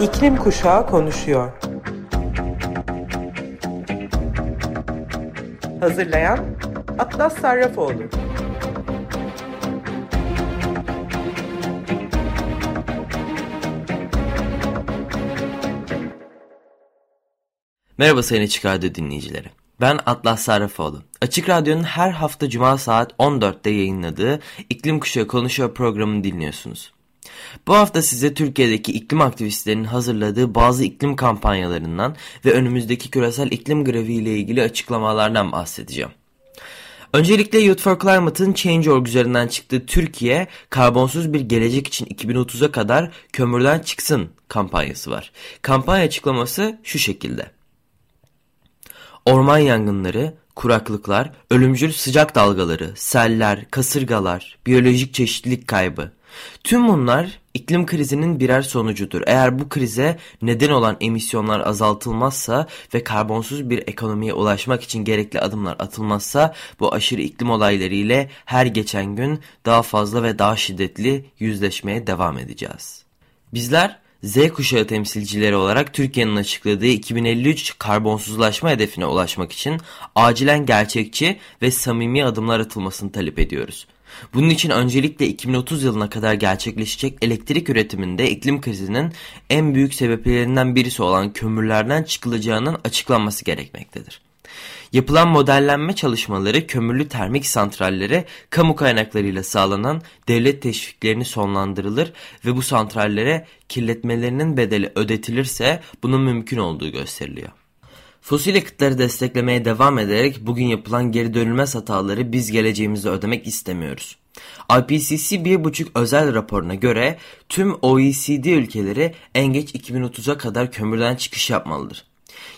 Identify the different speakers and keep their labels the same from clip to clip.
Speaker 1: İklim Kuşağı konuşuyor. Hazırlayan Atlas Sarrafoğlu.
Speaker 2: Merhaba Sayın Açık Radyo dinleyicileri. Ben Atlas Sarrafoğlu. Açık Radyo'nun her hafta Cuma saat 14'te yayınladığı İklim Kuşağı Konuşuyor programını dinliyorsunuz. Bu hafta size Türkiye'deki iklim aktivistlerinin hazırladığı bazı iklim kampanyalarından ve önümüzdeki küresel iklim grevi ile ilgili açıklamalardan bahsedeceğim. Öncelikle Youth for Climate'ın Change.org üzerinden çıktığı Türkiye karbonsuz bir gelecek için 2030'a kadar kömürden çıksın kampanyası var. Kampanya açıklaması şu şekilde. Orman yangınları, kuraklıklar, ölümcül sıcak dalgaları, seller, kasırgalar, biyolojik çeşitlilik kaybı, Tüm bunlar iklim krizinin birer sonucudur. Eğer bu krize neden olan emisyonlar azaltılmazsa ve karbonsuz bir ekonomiye ulaşmak için gerekli adımlar atılmazsa bu aşırı iklim olayları ile her geçen gün daha fazla ve daha şiddetli yüzleşmeye devam edeceğiz. Bizler Z kuşağı temsilcileri olarak Türkiye'nin açıkladığı 2053 karbonsuzlaşma hedefine ulaşmak için acilen gerçekçi ve samimi adımlar atılmasını talep ediyoruz. Bunun için öncelikle 2030 yılına kadar gerçekleşecek elektrik üretiminde iklim krizinin en büyük sebeplerinden birisi olan kömürlerden çıkılacağının açıklanması gerekmektedir. Yapılan modellenme çalışmaları kömürlü termik santrallere kamu kaynaklarıyla sağlanan devlet teşviklerini sonlandırılır ve bu santrallere kirletmelerinin bedeli ödetilirse bunun mümkün olduğu gösteriliyor. Fosil yakıtları desteklemeye devam ederek bugün yapılan geri dönülmez hataları biz geleceğimizde ödemek istemiyoruz. IPCC 1.5 özel raporuna göre tüm OECD ülkeleri en geç 2030'a kadar kömürden çıkış yapmalıdır.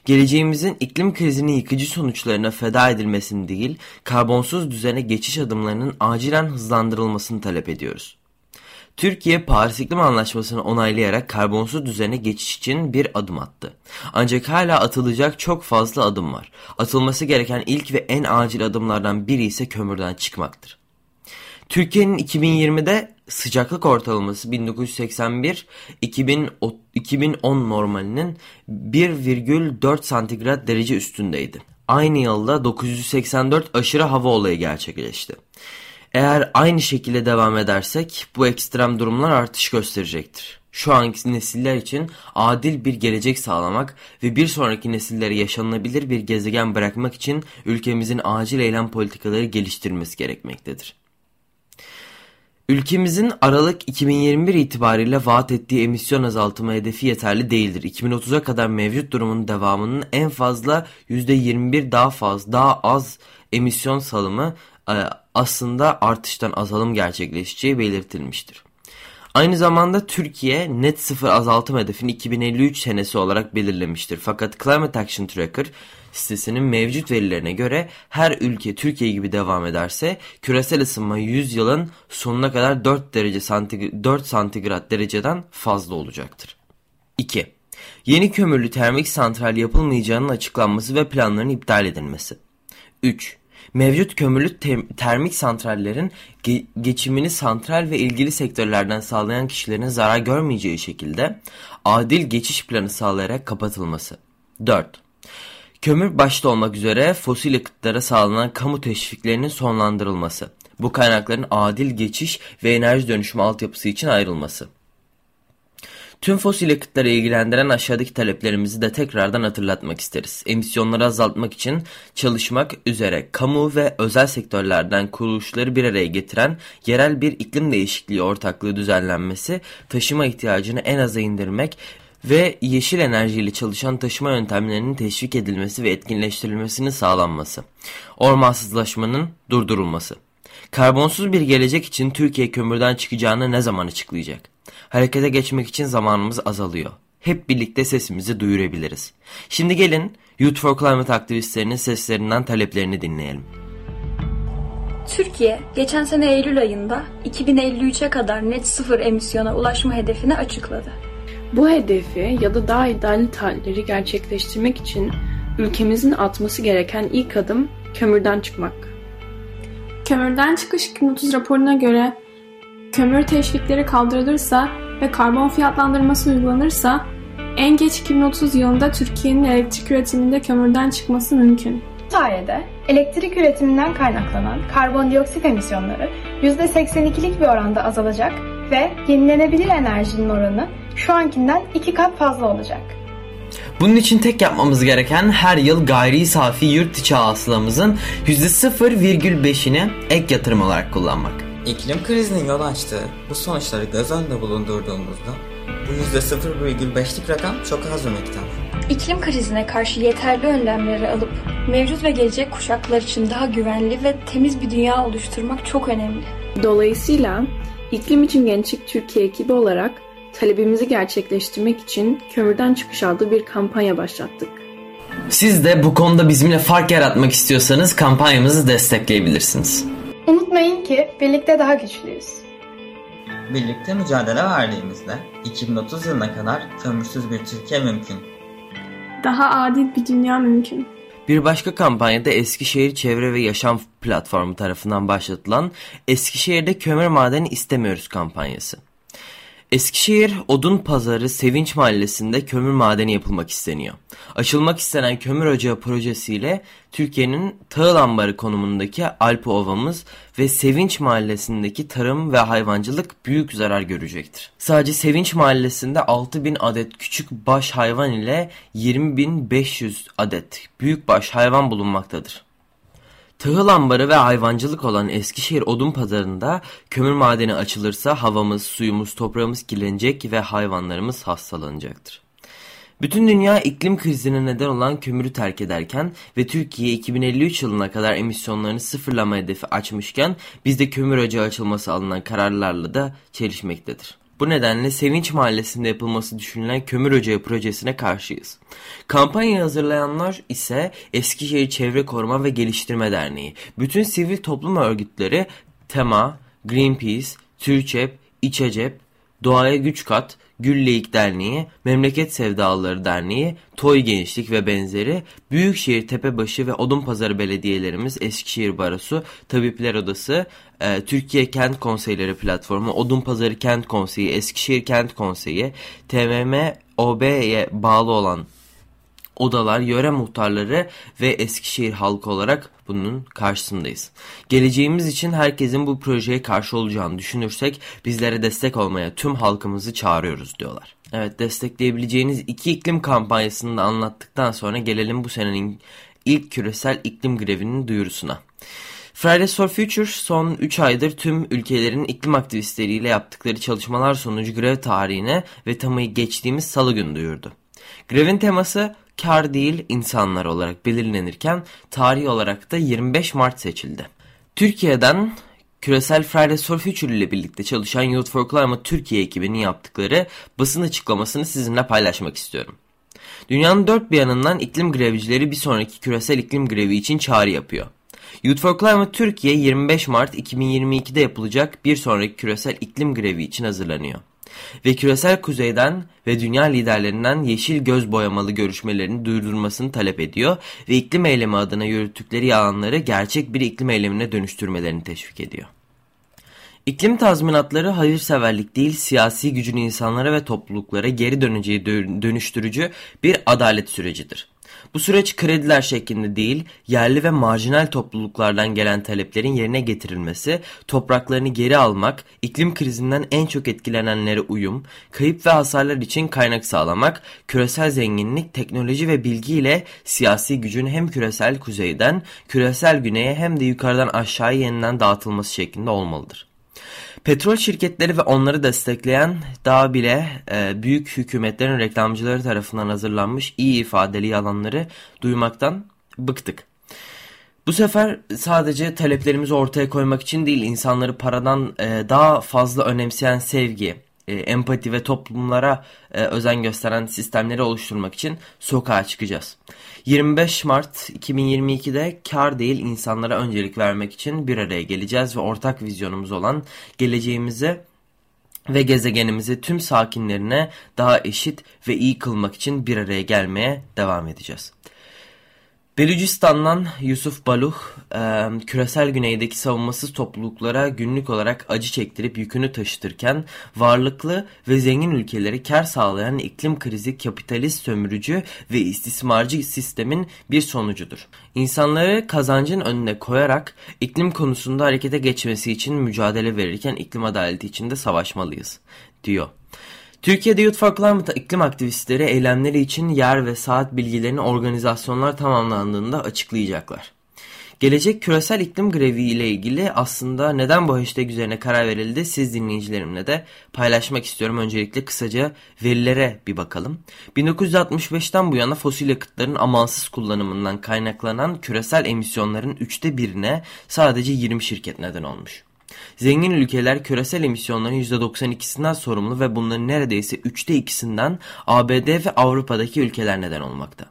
Speaker 2: Geleceğimizin iklim krizinin yıkıcı sonuçlarına feda edilmesini değil, karbonsuz düzene geçiş adımlarının acilen hızlandırılmasını talep ediyoruz. Türkiye Paris İklim Anlaşması'nı onaylayarak karbonsuz düzene geçiş için bir adım attı. Ancak hala atılacak çok fazla adım var. Atılması gereken ilk ve en acil adımlardan biri ise kömürden çıkmaktır. Türkiye'nin 2020'de sıcaklık ortalaması 1981 2010 normalinin 1,4 santigrat derece üstündeydi. Aynı yılda 984 aşırı hava olayı gerçekleşti. Eğer aynı şekilde devam edersek bu ekstrem durumlar artış gösterecektir. Şu anki nesiller için adil bir gelecek sağlamak ve bir sonraki nesillere yaşanılabilir bir gezegen bırakmak için ülkemizin acil eylem politikaları geliştirmesi gerekmektedir. Ülkemizin Aralık 2021 itibariyle vaat ettiği emisyon azaltma hedefi yeterli değildir. 2030'a kadar mevcut durumun devamının en fazla %21 daha fazla daha az emisyon salımı e, aslında artıştan azalım gerçekleşeceği belirtilmiştir. Aynı zamanda Türkiye net sıfır azaltım hedefini 2053 senesi olarak belirlemiştir. Fakat Climate Action Tracker sitesinin mevcut verilerine göre her ülke Türkiye gibi devam ederse küresel ısınma 100 yılın sonuna kadar 4 derece santigr 4 santigrat dereceden fazla olacaktır. 2. Yeni kömürlü termik santral yapılmayacağının açıklanması ve planların iptal edilmesi. 3 mevcut kömürlü te termik santrallerin ge geçimini santral ve ilgili sektörlerden sağlayan kişilerin zarar görmeyeceği şekilde adil geçiş planı sağlayarak kapatılması. 4. Kömür başta olmak üzere fosil yakıtlara sağlanan kamu teşviklerinin sonlandırılması. Bu kaynakların adil geçiş ve enerji dönüşümü altyapısı için ayrılması. Tüm fosil yakıtları ilgilendiren aşağıdaki taleplerimizi de tekrardan hatırlatmak isteriz. Emisyonları azaltmak için çalışmak üzere kamu ve özel sektörlerden kuruluşları bir araya getiren yerel bir iklim değişikliği ortaklığı düzenlenmesi, taşıma ihtiyacını en aza indirmek ve yeşil enerjiyle çalışan taşıma yöntemlerinin teşvik edilmesi ve etkinleştirilmesinin sağlanması. Ormansızlaşmanın durdurulması. Karbonsuz bir gelecek için Türkiye kömürden çıkacağını ne zaman açıklayacak? Harekete geçmek için zamanımız azalıyor. Hep birlikte sesimizi duyurabiliriz. Şimdi gelin Youth for Climate aktivistlerinin seslerinden taleplerini dinleyelim.
Speaker 3: Türkiye, geçen sene Eylül ayında 2053'e kadar net sıfır emisyona ulaşma hedefini açıkladı.
Speaker 4: Bu hedefi ya da daha ideal talepleri gerçekleştirmek için ülkemizin atması gereken ilk adım kömürden çıkmak.
Speaker 5: Kömürden çıkış 2030 raporuna göre kömür teşvikleri kaldırılırsa ve karbon fiyatlandırması uygulanırsa En geç 2030 yılında Türkiye'nin elektrik üretiminde kömürden çıkması mümkün.
Speaker 6: Bu sayede elektrik üretiminden kaynaklanan karbondioksit emisyonları %82'lik bir oranda azalacak ve yenilenebilir enerjinin oranı şu ankinden iki kat fazla olacak.
Speaker 2: Bunun için tek yapmamız gereken her yıl gayri safi yurt içi hasılamızın %0,5'ini ek yatırım olarak kullanmak.
Speaker 7: İklim krizinin yol açtığı bu sonuçları göz önünde bulundurduğumuzda bu %0,5'lik rakam çok az bir miktar.
Speaker 3: İklim krizine karşı yeterli önlemleri alıp mevcut ve gelecek kuşaklar için daha güvenli ve temiz bir dünya oluşturmak çok önemli.
Speaker 4: Dolayısıyla iklim için Gençlik Türkiye ekibi olarak talebimizi gerçekleştirmek için kömürden çıkış adlı bir kampanya başlattık.
Speaker 2: Siz de bu konuda bizimle fark yaratmak istiyorsanız kampanyamızı destekleyebilirsiniz.
Speaker 6: Unutmayın ki birlikte daha güçlüyüz.
Speaker 7: Birlikte mücadele verdiğimizde 2030 yılına kadar kömürsüz bir Türkiye mümkün.
Speaker 5: Daha adil bir dünya mümkün.
Speaker 2: Bir başka kampanyada Eskişehir Çevre ve Yaşam Platformu tarafından başlatılan Eskişehir'de kömür madeni istemiyoruz kampanyası. Eskişehir Odun Pazarı Sevinç Mahallesi'nde kömür madeni yapılmak isteniyor. Açılmak istenen kömür ocağı projesiyle Türkiye'nin Tağıl Ambarı konumundaki Alp Ovamız ve Sevinç Mahallesi'ndeki tarım ve hayvancılık büyük zarar görecektir. Sadece Sevinç Mahallesi'nde 6000 adet küçük baş hayvan ile 20.500 adet büyük baş hayvan bulunmaktadır. Tahıl ambarı ve hayvancılık olan Eskişehir Odun Pazarı'nda kömür madeni açılırsa havamız, suyumuz, toprağımız kirlenecek ve hayvanlarımız hastalanacaktır. Bütün dünya iklim krizine neden olan kömürü terk ederken ve Türkiye 2053 yılına kadar emisyonlarını sıfırlama hedefi açmışken bizde kömür ocağı açılması alınan kararlarla da çelişmektedir. Bu nedenle Sevinç Mahallesi'nde yapılması düşünülen kömür ocağı projesine karşıyız. Kampanya hazırlayanlar ise Eskişehir Çevre Koruma ve Geliştirme Derneği, bütün sivil toplum örgütleri TEMA, Greenpeace, Türçep, İçecep, Doğaya Güç Kat, Gülleyik Derneği, Memleket Sevdalıları Derneği, Toy Gençlik ve benzeri Büyükşehir Tepebaşı ve Odunpazarı belediyelerimiz Eskişehir Barosu, Tabipler Odası, e, Türkiye Kent Konseyleri Platformu, Odunpazarı Kent Konseyi, Eskişehir Kent Konseyi, TMM OB'ye bağlı olan odalar, yöre muhtarları ve Eskişehir halkı olarak bunun karşısındayız. Geleceğimiz için herkesin bu projeye karşı olacağını düşünürsek bizlere destek olmaya tüm halkımızı çağırıyoruz diyorlar. Evet destekleyebileceğiniz iki iklim kampanyasını da anlattıktan sonra gelelim bu senenin ilk küresel iklim grevinin duyurusuna. Fridays for Future son 3 aydır tüm ülkelerin iklim aktivistleriyle yaptıkları çalışmalar sonucu grev tarihine ve tamayı geçtiğimiz salı günü duyurdu. Grevin teması kar değil insanlar olarak belirlenirken tarih olarak da 25 Mart seçildi. Türkiye'den Küresel Fridays for Future ile birlikte çalışan Youth for Climate Türkiye ekibinin yaptıkları basın açıklamasını sizinle paylaşmak istiyorum. Dünyanın dört bir yanından iklim grevcileri bir sonraki küresel iklim grevi için çağrı yapıyor. Youth for Climate Türkiye 25 Mart 2022'de yapılacak bir sonraki küresel iklim grevi için hazırlanıyor ve küresel kuzeyden ve dünya liderlerinden yeşil göz boyamalı görüşmelerini durdurmasını talep ediyor ve iklim eylemi adına yürüttükleri yalanları gerçek bir iklim eylemine dönüştürmelerini teşvik ediyor. İklim tazminatları hayırseverlik değil siyasi gücün insanlara ve topluluklara geri döneceği dönüştürücü bir adalet sürecidir. Bu süreç krediler şeklinde değil, yerli ve marjinal topluluklardan gelen taleplerin yerine getirilmesi, topraklarını geri almak, iklim krizinden en çok etkilenenlere uyum, kayıp ve hasarlar için kaynak sağlamak, küresel zenginlik, teknoloji ve bilgi ile siyasi gücün hem küresel kuzeyden, küresel güneye hem de yukarıdan aşağıya yeniden dağıtılması şeklinde olmalıdır. Petrol şirketleri ve onları destekleyen daha bile e, büyük hükümetlerin reklamcıları tarafından hazırlanmış iyi ifadeli yalanları duymaktan bıktık. Bu sefer sadece taleplerimizi ortaya koymak için değil insanları paradan e, daha fazla önemseyen sevgi, e, empati ve toplumlara e, özen gösteren sistemleri oluşturmak için sokağa çıkacağız. 25 Mart 2022'de kar değil insanlara öncelik vermek için bir araya geleceğiz ve ortak vizyonumuz olan geleceğimizi ve gezegenimizi tüm sakinlerine daha eşit ve iyi kılmak için bir araya gelmeye devam edeceğiz. Belucistan'dan Yusuf Baluh, e, küresel güneydeki savunmasız topluluklara günlük olarak acı çektirip yükünü taşıtırken varlıklı ve zengin ülkeleri kar sağlayan iklim krizi kapitalist sömürücü ve istismarcı sistemin bir sonucudur. İnsanları kazancın önüne koyarak iklim konusunda harekete geçmesi için mücadele verirken iklim adaleti için de savaşmalıyız, diyor. Türkiye'de Youth Climate iklim aktivistleri eylemleri için yer ve saat bilgilerini organizasyonlar tamamlandığında açıklayacaklar. Gelecek küresel iklim grevi ile ilgili aslında neden bu hashtag üzerine karar verildi siz dinleyicilerimle de paylaşmak istiyorum. Öncelikle kısaca verilere bir bakalım. 1965'ten bu yana fosil yakıtların amansız kullanımından kaynaklanan küresel emisyonların üçte birine sadece 20 şirket neden olmuş. Zengin ülkeler küresel emisyonların %92'sinden sorumlu ve bunların neredeyse üçte ikisinden ABD ve Avrupa'daki ülkeler neden olmakta.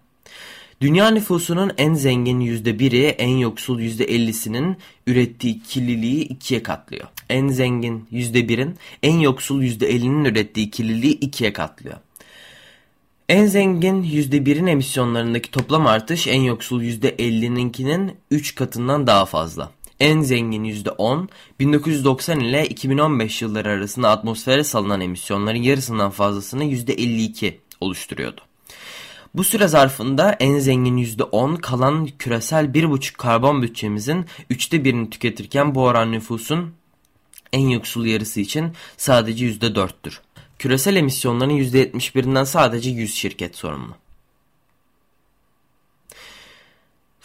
Speaker 2: Dünya nüfusunun en zengin %1'i en yoksul %50'sinin ürettiği kirliliği ikiye katlıyor. En zengin %1'in en yoksul %50'nin ürettiği kirliliği ikiye katlıyor. En zengin %1'in emisyonlarındaki toplam artış en yoksul %50'ninkinin 3 katından daha fazla. En zengin %10, 1990 ile 2015 yılları arasında atmosfere salınan emisyonların yarısından fazlasını %52 oluşturuyordu. Bu süre zarfında en zengin %10 kalan küresel 1,5 karbon bütçemizin üçte birini tüketirken bu oran nüfusun en yoksul yarısı için sadece %4'tür. Küresel emisyonların %71'inden sadece 100 şirket sorumlu.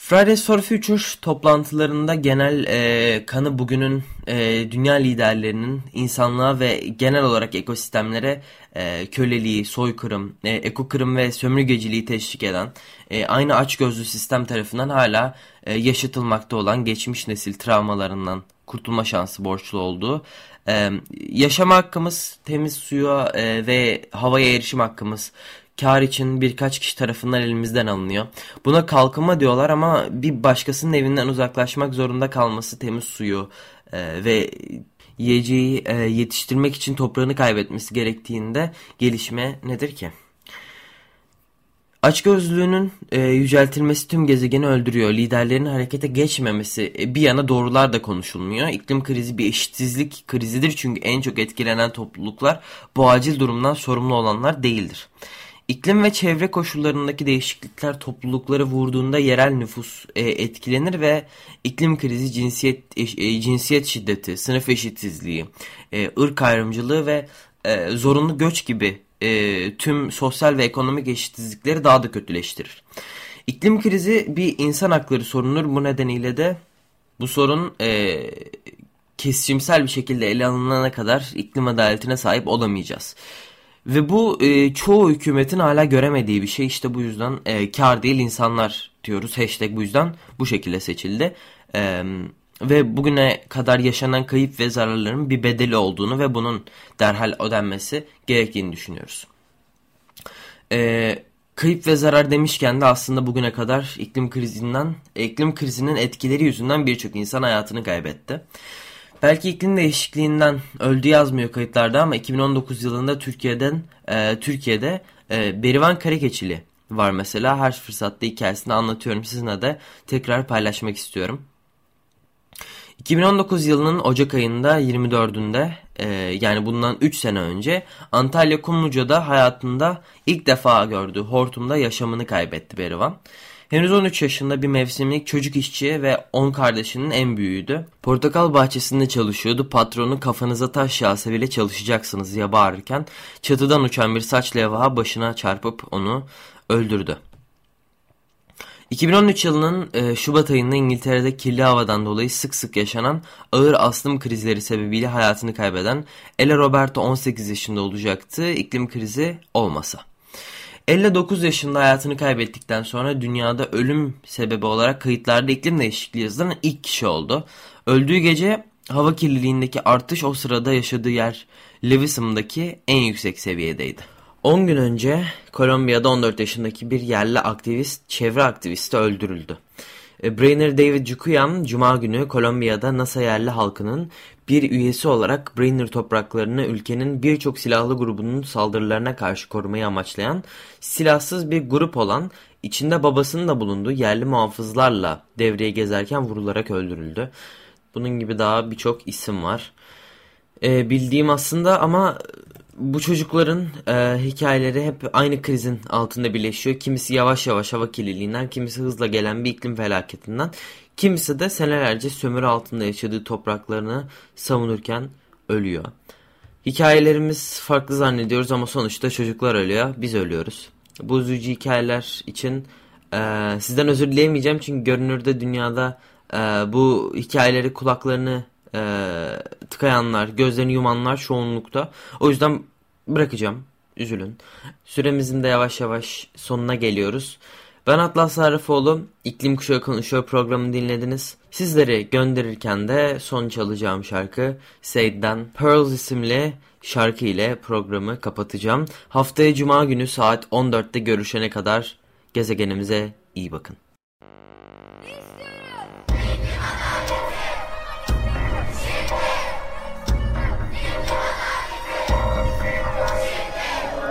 Speaker 2: Fridays for Future toplantılarında genel e, kanı bugünün e, dünya liderlerinin insanlığa ve genel olarak ekosistemlere e, köleliği, soykırım, e, ekokırım ve sömürgeciliği teşvik eden e, aynı açgözlü sistem tarafından hala e, yaşatılmakta olan geçmiş nesil travmalarından kurtulma şansı borçlu olduğu, e, yaşama hakkımız, temiz suya e, ve havaya erişim hakkımız, kar için birkaç kişi tarafından elimizden alınıyor. Buna kalkınma diyorlar ama bir başkasının evinden uzaklaşmak zorunda kalması temiz suyu e, ve yiyeceği e, yetiştirmek için toprağını kaybetmesi gerektiğinde gelişme nedir ki? Açgözlülüğünün e, yüceltilmesi tüm gezegeni öldürüyor. Liderlerin harekete geçmemesi e, bir yana doğrular da konuşulmuyor. İklim krizi bir eşitsizlik krizidir çünkü en çok etkilenen topluluklar bu acil durumdan sorumlu olanlar değildir. İklim ve çevre koşullarındaki değişiklikler toplulukları vurduğunda yerel nüfus e, etkilenir ve iklim krizi cinsiyet e, cinsiyet şiddeti, sınıf eşitsizliği, e, ırk ayrımcılığı ve e, zorunlu göç gibi e, tüm sosyal ve ekonomik eşitsizlikleri daha da kötüleştirir. İklim krizi bir insan hakları sorunudur. Bu nedeniyle de bu sorun e, kesişimsel bir şekilde ele alınana kadar iklim adaletine sahip olamayacağız. Ve bu e, çoğu hükümetin hala göremediği bir şey. İşte bu yüzden e, kar değil insanlar diyoruz. Hashtag bu yüzden bu şekilde seçildi. E, ve bugüne kadar yaşanan kayıp ve zararların bir bedeli olduğunu ve bunun derhal ödenmesi gerektiğini düşünüyoruz. E, kayıp ve zarar demişken de aslında bugüne kadar iklim krizinden, iklim krizinin etkileri yüzünden birçok insan hayatını kaybetti. Belki iklim değişikliğinden öldü yazmıyor kayıtlarda ama 2019 yılında Türkiye'den e, Türkiye'de e, Berivan Karakeçili var mesela. Her fırsatta hikayesini anlatıyorum sizinle de tekrar paylaşmak istiyorum. 2019 yılının Ocak ayında 24'ünde e, yani bundan 3 sene önce Antalya Kumluca'da hayatında ilk defa gördüğü hortumda yaşamını kaybetti Berivan. Henüz 13 yaşında bir mevsimlik çocuk işçi ve 10 kardeşinin en büyüğüydü. Portakal bahçesinde çalışıyordu. Patronu kafanıza taş yağsa bile çalışacaksınız diye bağırırken çatıdan uçan bir saç levha başına çarpıp onu öldürdü. 2013 yılının e, Şubat ayında İngiltere'de kirli havadan dolayı sık sık yaşanan ağır astım krizleri sebebiyle hayatını kaybeden Ella Roberto 18 yaşında olacaktı iklim krizi olmasa. 59 yaşında hayatını kaybettikten sonra dünyada ölüm sebebi olarak kayıtlarda iklim değişikliği yazılan ilk kişi oldu. Öldüğü gece hava kirliliğindeki artış o sırada yaşadığı yer Lewisham'daki en yüksek seviyedeydi. 10 gün önce Kolombiya'da 14 yaşındaki bir yerli aktivist, çevre aktivisti öldürüldü. E, Brainer David Cukuyam Cuma günü Kolombiya'da NASA yerli halkının bir üyesi olarak Brainer topraklarını ülkenin birçok silahlı grubunun saldırılarına karşı korumayı amaçlayan silahsız bir grup olan içinde babasının da bulunduğu yerli muhafızlarla devreye gezerken vurularak öldürüldü. Bunun gibi daha birçok isim var. Ee, bildiğim aslında ama bu çocukların e, hikayeleri hep aynı krizin altında birleşiyor. Kimisi yavaş yavaş hava kirliliğinden, kimisi hızla gelen bir iklim felaketinden, kimisi de senelerce sömürü altında yaşadığı topraklarını savunurken ölüyor. Hikayelerimiz farklı zannediyoruz ama sonuçta çocuklar ölüyor, biz ölüyoruz. Bu üzücü hikayeler için e, sizden özür dileyemeyeceğim çünkü görünürde dünyada e, bu hikayeleri kulaklarını e, tıkayanlar, gözlerini yumanlar çoğunlukta. O yüzden bırakacağım. Üzülün. Süremizin de yavaş yavaş sonuna geliyoruz. Ben Atlas Sarrafoğlu. İklim Kuşağı Konuşuyor programını dinlediniz. Sizleri gönderirken de son çalacağım şarkı Said'den Pearls isimli şarkı ile programı kapatacağım. Haftaya Cuma günü saat 14'te görüşene kadar gezegenimize iyi bakın.